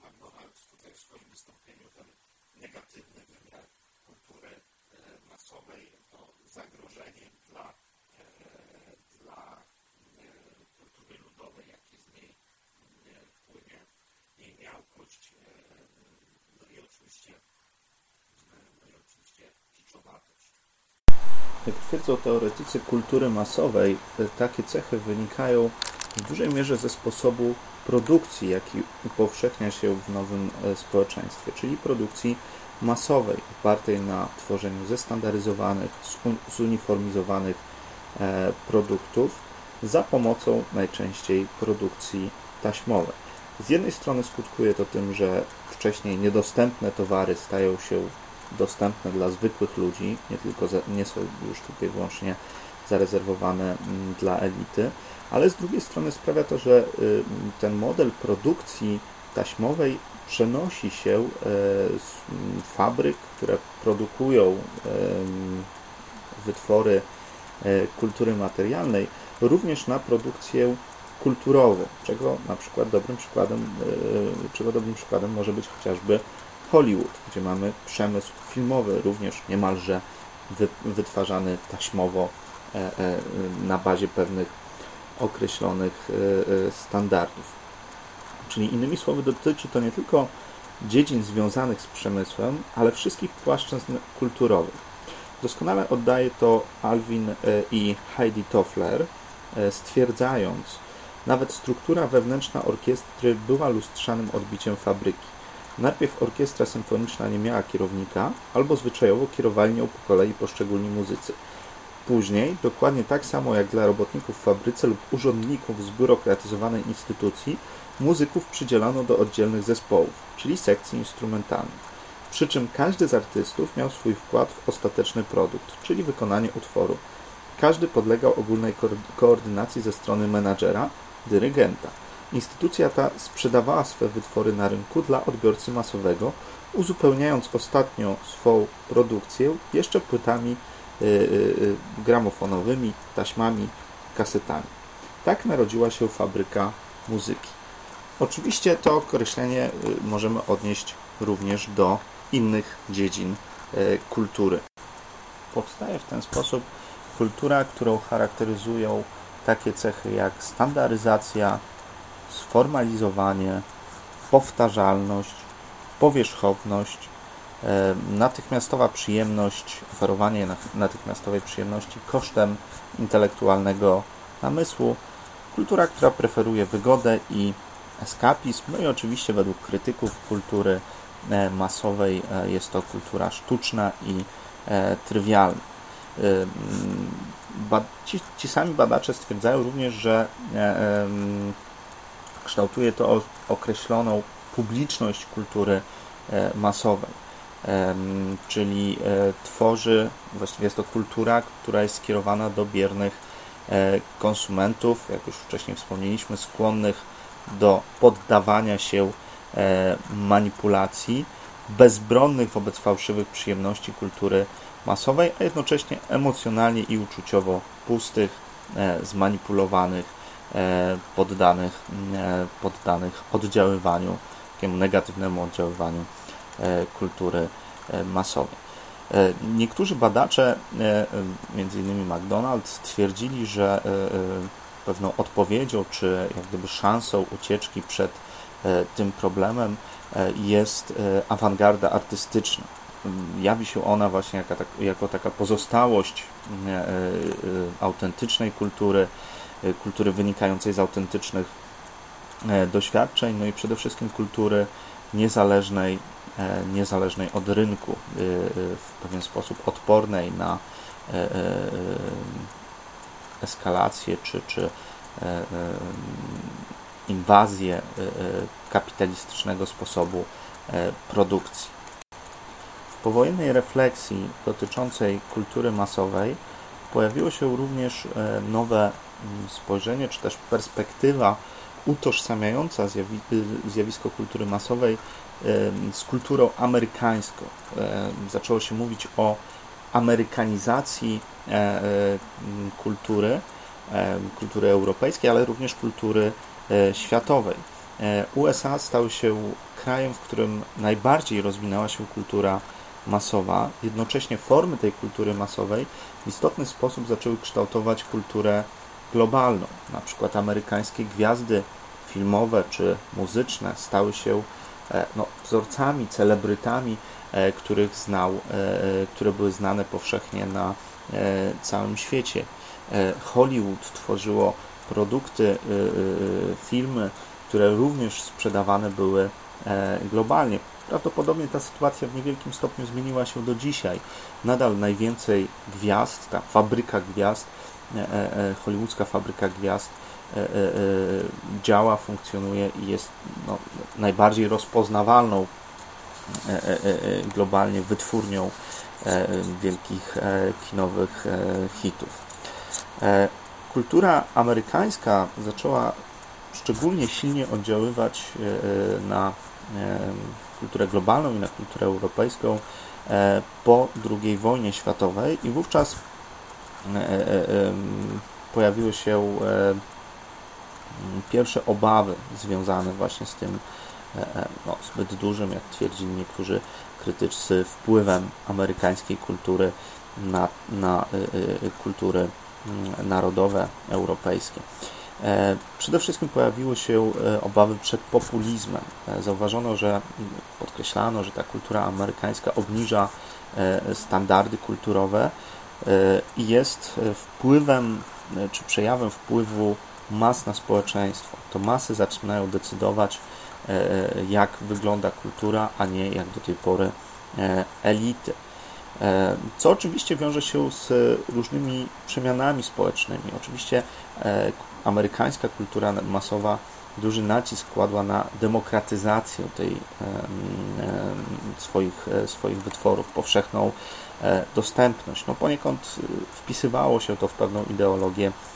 A: McDonald's tutaj w swoim wystąpieniu ten negatywny wymiar kultury yy, masowej, to zagrożenie dla, yy, dla yy, kultury ludowej, jaki z niej płynie, jej miałkość, no i oczywiście, no i oczywiście kiczowatość. Jak twierdzą teoretycy kultury masowej, takie cechy wynikają w dużej mierze ze sposobu produkcji, jaki upowszechnia się w nowym e, społeczeństwie, czyli produkcji masowej, opartej na tworzeniu zestandaryzowanych, zuniformizowanych e, produktów za pomocą najczęściej produkcji taśmowej. Z jednej strony skutkuje to tym, że wcześniej niedostępne towary stają się dostępne dla zwykłych ludzi, nie, tylko nie są już tylko wyłącznie zarezerwowane mm, dla elity, ale z drugiej strony sprawia to, że y, ten model produkcji taśmowej przenosi się e, z mm, fabryk, które produkują wytwory e, kultury materialnej, również na produkcję kulturową, czego na przykład dobrym przykładem, e, czego dobrym przykładem może być chociażby Hollywood, gdzie mamy przemysł filmowy, również niemalże wytwarzany taśmowo na bazie pewnych określonych e, standardów. Czyli innymi słowy, dotyczy to nie tylko dziedzin związanych z przemysłem, ale wszystkich płaszczyzn kulturowych. Doskonale oddaje to Alvin i Heidi Toffler, stwierdzając, nawet struktura wewnętrzna orkiestry była lustrzanym odbiciem fabryki. Najpierw orkiestra symfoniczna nie miała kierownika, albo zwyczajowo kierowali nią po kolei poszczególni muzycy. Później, dokładnie tak samo jak dla robotników w fabryce lub urzędników zbiurokratyzowanej instytucji, muzyków przydzielono do oddzielnych zespołów, czyli sekcji instrumentalnych. Przy czym każdy z artystów miał swój wkład w ostateczny produkt, czyli wykonanie utworu. Każdy podlegał ogólnej koordynacji ze strony menadżera, dyrygenta. Instytucja ta sprzedawała swe wytwory na rynku dla odbiorcy masowego, uzupełniając ostatnio swą produkcję jeszcze płytami gramofonowymi, taśmami, kasetami. Tak narodziła się fabryka muzyki. Oczywiście to określenie możemy odnieść również do innych dziedzin kultury. Powstaje w ten sposób kultura, którą charakteryzują takie cechy jak standaryzacja, sformalizowanie, powtarzalność, powierzchowność, natychmiastowa przyjemność, oferowanie natychmiastowej przyjemności kosztem intelektualnego namysłu, kultura, która preferuje wygodę i eskapizm, no i oczywiście według krytyków kultury e, masowej e, jest to kultura sztuczna i trywialna. Ci, ci sami badacze stwierdzają również, że kształtuje to określoną publiczność kultury e, masowej. Czyli e, tworzy, właściwie jest to kultura, która jest skierowana do biernych e, konsumentów, jak już wcześniej wspomnieliśmy, skłonnych do poddawania się manipulacji, bezbronnych wobec fałszywych przyjemności kultury masowej, a jednocześnie emocjonalnie i uczuciowo pustych, zmanipulowanych E, poddanych, e, poddanych oddziaływaniu, takiemu negatywnemu oddziaływaniu e, kultury masowej. Niektórzy badacze, m.in. McDonald's, twierdzili, że pewną odpowiedzią, czy jak gdyby szansą ucieczki przed tym problemem jest awangarda artystyczna. Jawi się ona właśnie jako, jako taka pozostałość autentycznej kultury, E, kultury wynikającej z autentycznych e, doświadczeń, no i przede wszystkim kultury niezależnej, e, niezależnej od rynku, w pewien sposób odpornej na eskalację czy, czy inwazję kapitalistycznego sposobu produkcji. W powojennej refleksji dotyczącej kultury masowej pojawiło się również nowe mm, spojrzenie, czy też perspektywa utożsamiająca zjawisko kultury masowej z kulturą amerykańską. Zaczęło się mówić o amerykanizacji e, e, kultury, e, kultury europejskiej, ale również kultury światowej. USA stały się krajem, w którym najbardziej rozwinęła się kultura masowa. Jednocześnie formy tej kultury masowej w istotny sposób zaczęły kształtować kulturę globalną. Na przykład amerykańskie gwiazdy filmowe czy muzyczne stały się no, wzorcami, celebrytami E, których znał, e, e, które były znane powszechnie na całym świecie. Hollywood tworzyło produkty, filmy, które również sprzedawane były globalnie. Prawdopodobnie ta sytuacja w niewielkim stopniu zmieniła się do dzisiaj. Nadal najwięcej gwiazd, ta fabryka gwiazd, hollywoodzka fabryka gwiazd działa, funkcjonuje i jest no, najbardziej rozpoznawalną E, e, e, globalnie wytwórnią wielkich kinowych hitów. Kultura amerykańska zaczęła szczególnie silnie oddziaływać na kulturę globalną i na kulturę europejską po II wojnie światowej i wówczas pojawiły się pierwsze obawy związane właśnie z tym E, e, no, zbyt dużym, jak twierdzili niektórzy krytycy, wpływem amerykańskiej kultury na, na e, kultury mm, narodowe europejskie. Przede wszystkim pojawiły się obawy przed populizmem. Zauważono, że podkreślano, że ta kultura amerykańska obniża standardy kulturowe i jest wpływem czy przejawem wpływu mas na społeczeństwo. To masy zaczynają decydować E, jak wygląda kultura, a nie jak do tej pory e, elity. E, co oczywiście wiąże się z różnymi przemianami społecznymi. Oczywiście amerykańska kultura masowa duży nacisk kładła na demokratyzację tej, swoich, swoich wytworów, powszechną dostępność. No poniekąd wpisywało się to w pewną ideologię E, e,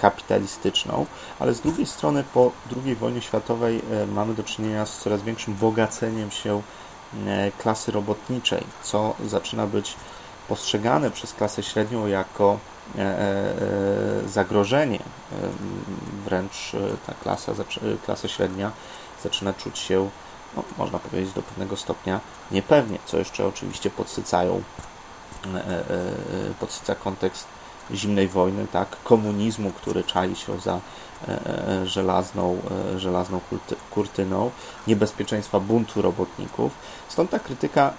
A: kapitalistyczną, ale z drugiej strony po II wojnie światowej e, mamy do czynienia z coraz większym bogaceniem się klasy robotniczej, co zaczyna być postrzegane przez klasę średnią jako zagrożenie. Wręcz ta klasa, klasa średnia zaczyna czuć się, no, można powiedzieć, do pewnego stopnia niepewnie, co jeszcze oczywiście podsycają, podsyca kontekst zimnej wojny, tak, komunizmu, który czai się za e, e, żelazną, e, żelazną kurtyną, niebezpieczeństwa buntu robotników. Stąd ta krytyka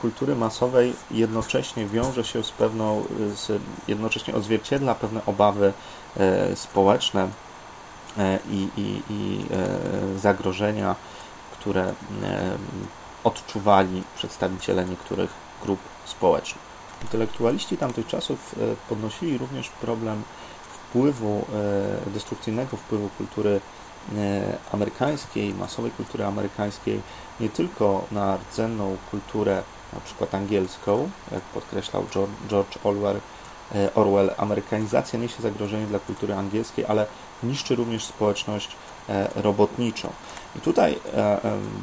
A: kultury masowej jednocześnie wiąże się z pewną, z, jednocześnie odzwierciedla pewne obawy społeczne i, i, i zagrożenia, które odczuwali przedstawiciele niektórych grup społecznych. Intelektualiści tamtych czasów e, podnosili również problem wpływu, e, destrukcyjnego wpływu kultury e, amerykańskiej, masowej kultury amerykańskiej, nie tylko na rdzenną kulturę, na przykład angielską, jak podkreślał George Orwell, Orwell, amerykanizacja niesie zagrożenie dla kultury angielskiej, ale niszczy również społeczność robotniczą. I tutaj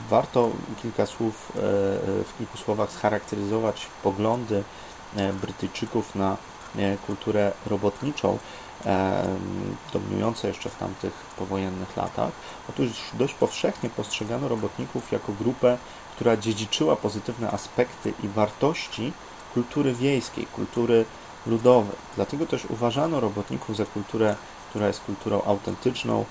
A: warto kilka słów, w kilku słowach scharakteryzować poglądy Brytyjczyków na e, kulturę robotniczą, e, dominujące jeszcze w tamtych powojennych latach. Otóż dość powszechnie postrzegano robotników jako grupę, która dziedziczyła pozytywne aspekty i wartości kultury wiejskiej, kultury ludowej. Dlatego też uważano robotników za kulturę, która jest kulturą autentyczną,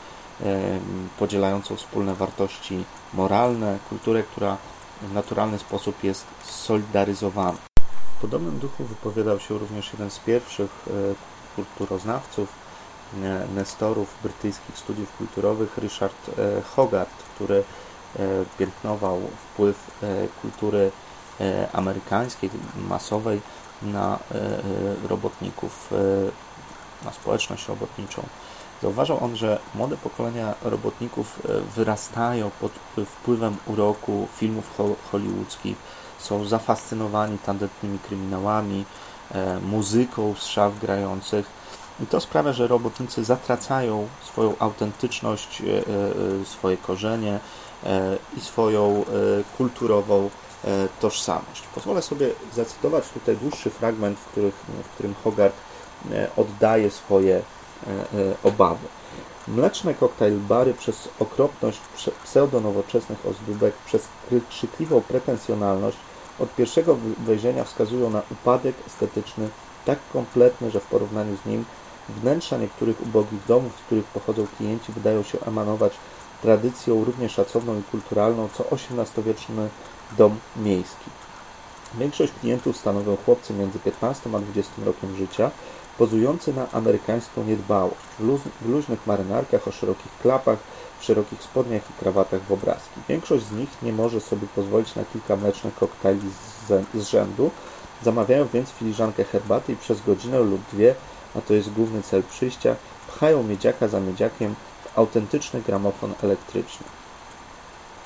A: podzielającą wspólne wartości moralne, kulturę, która w naturalny sposób jest solidaryzowana podobnym duchu wypowiadał się również jeden z pierwszych e, kulturoznawców, e, nestorów brytyjskich studiów kulturowych, Richard e, Hogarth, który piętnował wpływ kultury amerykańskiej, masowej na robotników, na społeczność robotniczą. Zauważał on, że młode pokolenia robotników wyrastają pod wpływem uroku filmów hollywoodzkich, są zafascynowani tandetnymi kryminałami, muzyką z szaf grających i to sprawia, że robotnicy zatracają swoją autentyczność, swoje korzenie i swoją kulturową tożsamość. Pozwolę sobie zacytować tutaj dłuższy fragment, w, których, w którym Hogarth oddaje swoje obawy. Mleczne koktajl bary przez okropność pseudonowoczesnych ozdóbek, przez krzykliwą pretensjonalność od pierwszego wejrzenia wskazują na upadek estetyczny tak kompletny, że w porównaniu z nim wnętrza niektórych ubogich domów, z których pochodzą klienci, wydają się emanować tradycją równie szacowną i kulturalną, co XVIII-wieczny dom miejski. Większość klientów stanowią chłopcy między 15 a 20 rokiem życia, pozujący na amerykańską niedbałość, w, luźnych marynarkach o szerokich klapach, w szerokich spodniach i krawatach w obrazki. Większość z nich nie może sobie pozwolić na kilka mlecznych koktajli z, z rzędu, zamawiają więc filiżankę herbaty i przez godzinę lub dwie, a to jest główny cel przyjścia, pchają miedziaka za miedziakiem w autentyczny gramofon elektryczny.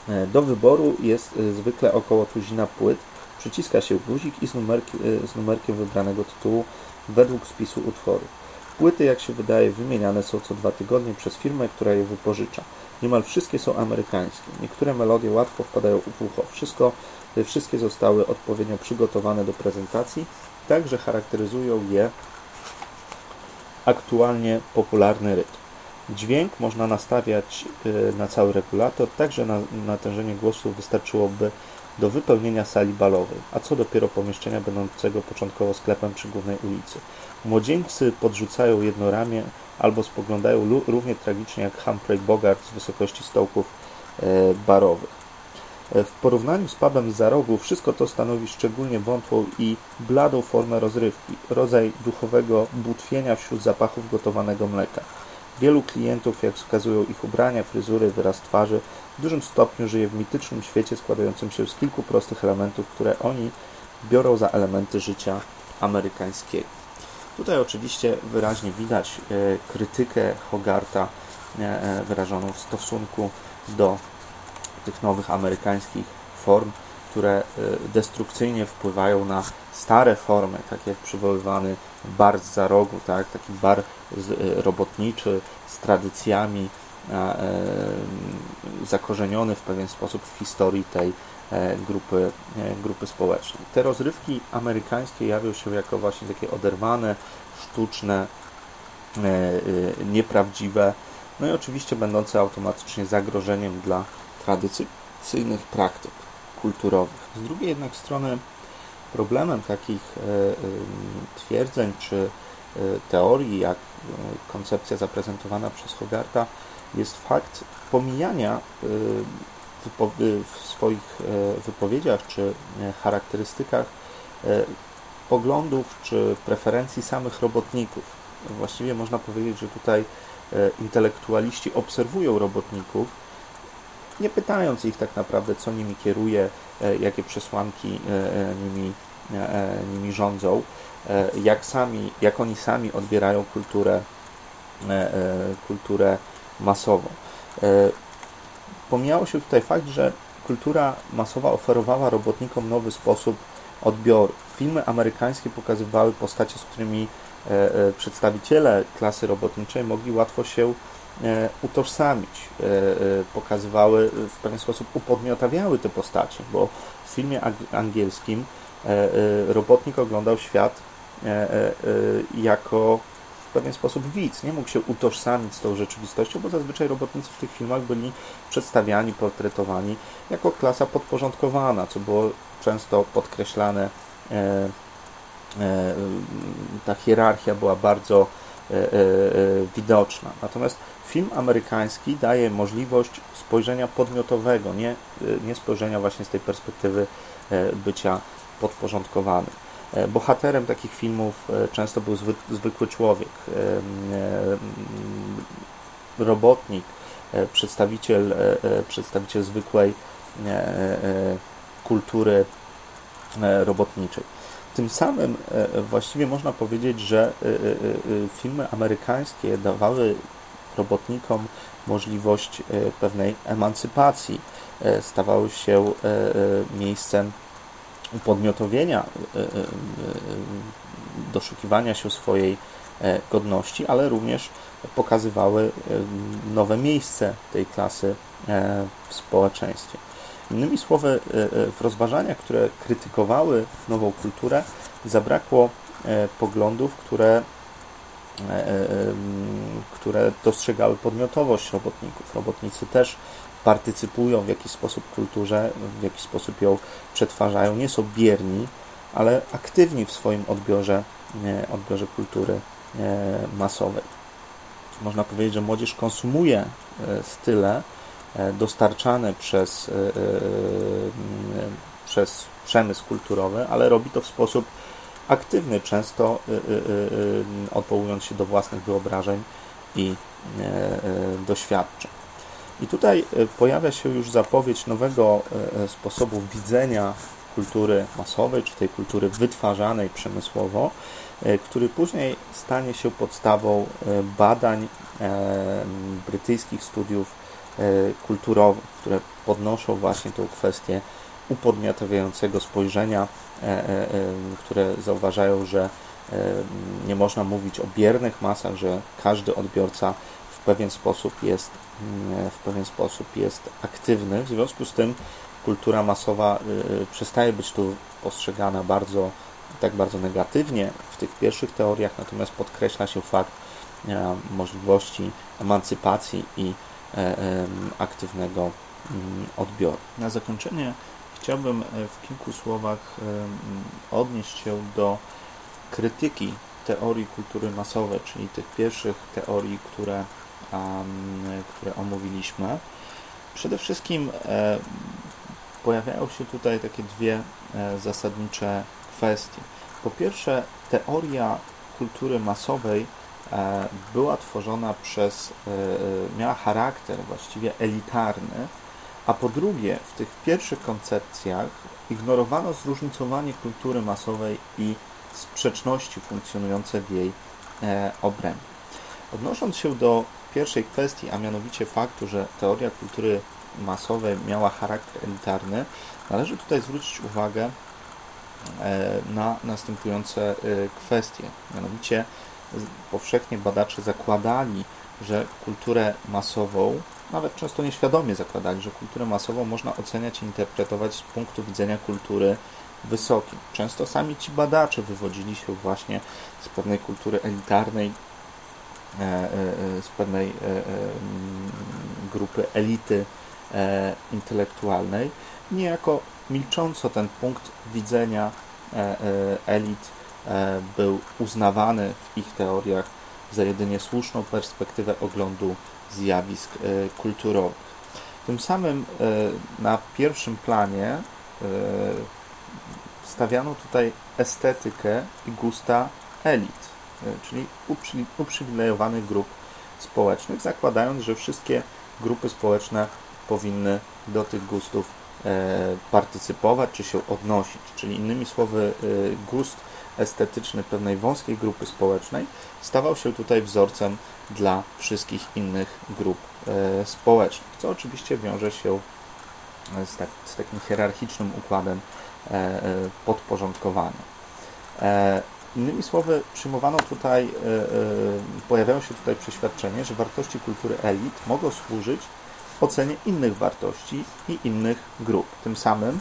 A: E, do wyboru jest e, zwykle około tuzina płyt, przyciska się guzik i z, numerki, e, z numerkiem wybranego tytułu według spisu utworów. Płyty, jak się wydaje, wymieniane są co dwa tygodnie przez firmę, która je wypożycza. Niemal wszystkie są amerykańskie. Niektóre melodie łatwo wpadają w ucho. Wszystko, wszystkie zostały odpowiednio przygotowane do prezentacji, tak że charakteryzują je aktualnie popularny rytm. Dźwięk można nastawiać y, na cały regulator, tak że natężenie głosu wystarczyłoby do wypełnienia sali balowej, a co dopiero pomieszczenia będącego początkowo sklepem przy głównej ulicy. Młodzieńcy podrzucają jedno ramię albo spoglądają równie tragicznie jak Humphrey Bogart z wysokości stołków e, barowych. E, w porównaniu z pubem za rogu wszystko to stanowi szczególnie wątłą i bladą formę rozrywki, rodzaj duchowego butwienia wśród zapachów gotowanego mleka. Wielu klientów, jak wskazują ich ubrania, fryzury, wyraz twarzy, w dużym stopniu żyje w mitycznym świecie składającym się z kilku prostych elementów, które oni biorą za elementy życia amerykańskiego. Tutaj oczywiście wyraźnie widać e, krytykę Hogarta e, e, wyrażoną w stosunku do tych nowych amerykańskich form, które destrukcyjnie wpływają na stare formy, tak jak przywoływany bar z za rogu, tak? taki bar robotniczy z tradycjami, zakorzeniony w pewien sposób w historii tej grupy, grupy społecznej. Te rozrywki amerykańskie jawią się jako właśnie takie oderwane, sztuczne, nieprawdziwe, no i oczywiście będące automatycznie zagrożeniem dla tradycyjnych praktyk kulturowych. Z drugiej jednak strony problemem takich twierdzeń czy teorii, jak koncepcja zaprezentowana przez Hogarta, jest fakt pomijania w swoich wypowiedziach czy charakterystykach poglądów czy preferencji samych robotników. Właściwie można powiedzieć, że tutaj intelektualiści obserwują robotników, nie pytając ich tak naprawdę, co nimi kieruje, jakie przesłanki nimi, nimi rządzą, jak, sami, jak oni sami odbierają kulturę, kulturę masową. Pomijało się tutaj fakt, że kultura masowa oferowała robotnikom nowy sposób odbioru. Filmy amerykańskie pokazywały postacie, z którymi przedstawiciele klasy robotniczej mogli łatwo się utożsamić. Pokazywały, w pewien sposób upodmiotawiały te postacie, bo w filmie angielskim robotnik oglądał świat jako pewien sposób widz, nie mógł się utożsamić z tą rzeczywistością, bo zazwyczaj robotnicy w tych filmach byli przedstawiani, portretowani jako klasa podporządkowana, co było często podkreślane. Ta hierarchia była bardzo widoczna. Natomiast film amerykański daje możliwość spojrzenia podmiotowego, nie, nie spojrzenia właśnie z tej perspektywy bycia podporządkowanym. Bohaterem takich filmów często był zwykły człowiek, robotnik, przedstawiciel, przedstawiciel zwykłej kultury robotniczej. Tym samym właściwie można powiedzieć, że filmy amerykańskie dawały robotnikom możliwość pewnej emancypacji, stawały się miejscem upodmiotowienia, doszukiwania się swojej godności, ale również pokazywały nowe miejsce tej klasy w społeczeństwie. Innymi słowy, e, e, w rozważaniach, które krytykowały nową kulturę, zabrakło e, poglądów, które, które dostrzegały podmiotowość robotników. Robotnicy też partycypują w jakiś sposób kulturze, w jakiś sposób ją przetwarzają, nie są bierni, ale aktywni w swoim odbiorze, odbiorze kultury masowej. Można powiedzieć, że młodzież konsumuje style, E, dostarczane przez, e, e, przez przemysł kulturowy, ale robi to w sposób aktywny, często odwołując się do własnych wyobrażeń i doświadczeń. I tutaj pojawia się już zapowiedź nowego sposobu widzenia kultury masowej, czy tej kultury wytwarzanej przemysłowo, który później stanie się podstawą badań brytyjskich studiów E, kulturowych, które podnoszą właśnie tą kwestię upodmiotawiającego spojrzenia, e, e, które zauważają, że nie można mówić o biernych masach, że każdy odbiorca pewien sposób jest, mm, w pewien sposób jest aktywny. W związku z tym kultura masowa przestaje być tu postrzegana bardzo, tak bardzo negatywnie w tych pierwszych teoriach, natomiast podkreśla się fakt możliwości emancypacji i E, aktywnego mm, odbioru. Na zakończenie chciałbym e, w kilku słowach odnieść się do krytyki teorii kultury masowej, czyli tych pierwszych teorii, które, które omówiliśmy. Przede wszystkim e, pojawiają się tutaj takie dwie zasadnicze kwestie. Po pierwsze, teoria kultury masowej E, była tworzona przez, e, e, miała charakter właściwie elitarny, a po drugie, w tych pierwszych koncepcjach ignorowano zróżnicowanie kultury masowej i sprzeczności funkcjonujące w jej obrębie. Odnosząc się do pierwszej kwestii, a mianowicie faktu, że teoria kultury masowej miała charakter elitarny, należy tutaj zwrócić uwagę na następujące kwestie. Mianowicie powszechnie badacze zakładali, że kulturę masową, nawet często nieświadomie zakładali, że kulturę masową można oceniać i interpretować z punktu widzenia kultury wysokiej. Często sami ci badacze wywodzili się właśnie z pewnej kultury elitarnej, e, e, e, z pewnej grupy elity intelektualnej, niejako milcząco ten punkt widzenia elit E, był uznawany w ich teoriach za jedynie słuszną perspektywę oglądu zjawisk e, kulturowych. Tym samym e, na pierwszym planie stawiano tutaj estetykę i gusta elit, czyli uprzywilejowanych grup społecznych, zakładając, że wszystkie grupy społeczne powinny do tych gustów partycypować czy się odnosić. Czyli innymi słowy, gust estetyczny pewnej wąskiej grupy społecznej stawał się tutaj wzorcem dla wszystkich innych grup e, społecznych, co oczywiście wiąże się z, tak, z takim hierarchicznym układem e, e, podporządkowania. Innymi słowy, przyjmowano tutaj, pojawiało się tutaj przeświadczenie, że wartości kultury elit mogą służyć ocenie innych wartości i innych grup. Tym samym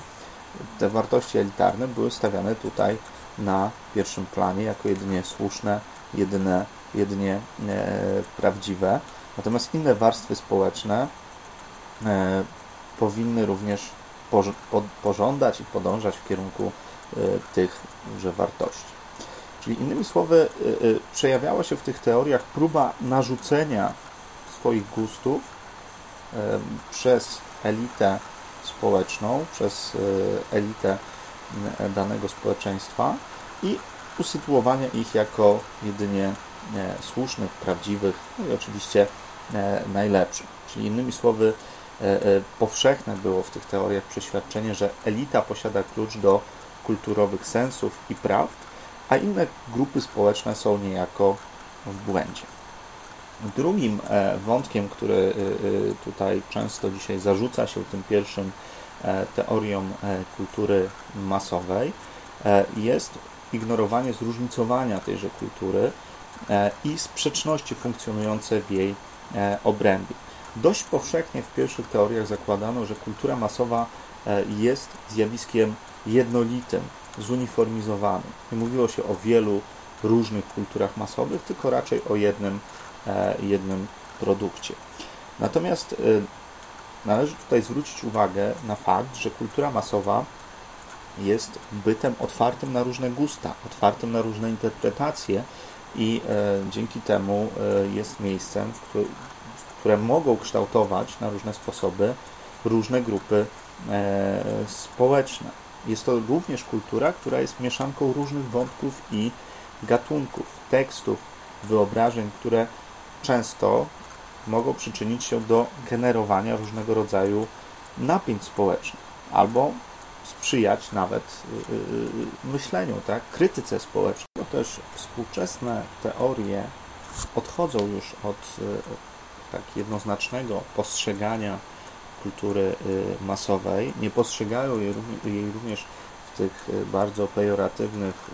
A: te wartości elitarne były stawiane tutaj na pierwszym planie jako jedynie słuszne, jedyne, jedynie e, prawdziwe. Natomiast inne warstwy społeczne e, powinny również pożądać i podążać w kierunku e, tychże wartości. Czyli innymi słowy, przejawiała się w tych teoriach próba narzucenia swoich gustów przez elitę społeczną, przez elitę danego społeczeństwa i usytuowania ich jako jedynie e, słusznych, prawdziwych, no i oczywiście e, najlepszych. Czyli innymi słowy, e, powszechne było w tych teoriach przeświadczenie, że elita posiada klucz do kulturowych sensów i prawd, a inne grupy społeczne są niejako w błędzie. Drugim wątkiem, który tutaj często dzisiaj zarzuca się tym pierwszym teoriom kultury masowej, jest ignorowanie zróżnicowania tejże kultury i sprzeczności funkcjonujące w jej obrębie. Dość powszechnie w pierwszych teoriach zakładano, że kultura masowa jest zjawiskiem jednolitym, zuniformizowanym. Nie mówiło się o wielu różnych kulturach masowych, tylko raczej o jednym, e, jednym produkcie. Natomiast e, należy tutaj zwrócić uwagę na fakt, że kultura masowa jest bytem otwartym na różne gusta, otwartym na różne interpretacje i e, dzięki temu jest miejscem, które mogą kształtować na różne sposoby różne grupy społeczne. Jest to również kultura, która jest mieszanką różnych wątków i gatunków, tekstów, wyobrażeń, które często mogą przyczynić się do generowania różnego rodzaju napięć społecznych albo sprzyjać nawet yy, myśleniu, tak? krytyce społecznej. To też współczesne teorie odchodzą już od yy, tak jednoznacznego postrzegania kultury y, masowej, nie postrzegają jej również w tych y, bardzo pejoratywnych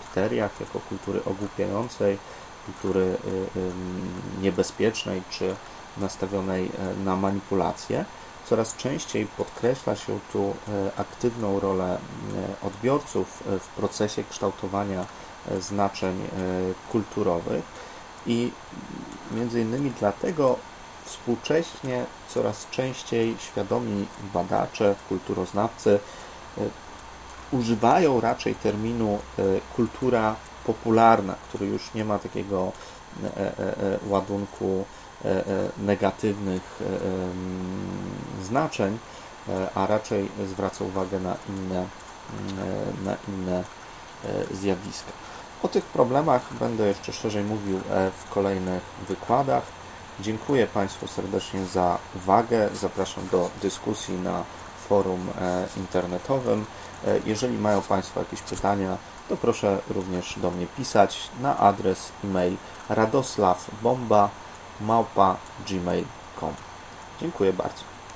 A: kryteriach jako kultury ogłupiającej, kultury y, niebezpiecznej czy nastawionej e, na manipulację. Coraz częściej podkreśla się tu e, aktywną rolę e, odbiorców w procesie kształtowania znaczeń kulturowych i między innymi dlatego Współcześnie coraz częściej świadomi badacze, kulturoznawcy e, używają raczej terminu e, kultura popularna, który już nie ma takiego e, ładunku negatywnych znaczeń, a raczej zwraca uwagę na inne, na inne zjawiska. O tych problemach będę jeszcze szerzej mówił w kolejnych wykładach. Dziękuję Państwu serdecznie za uwagę. Zapraszam do dyskusji na forum e, internetowym. E, jeżeli mają Państwo jakieś pytania, to proszę również do mnie pisać na adres e-mail radosławbomba.gmail.com Dziękuję bardzo.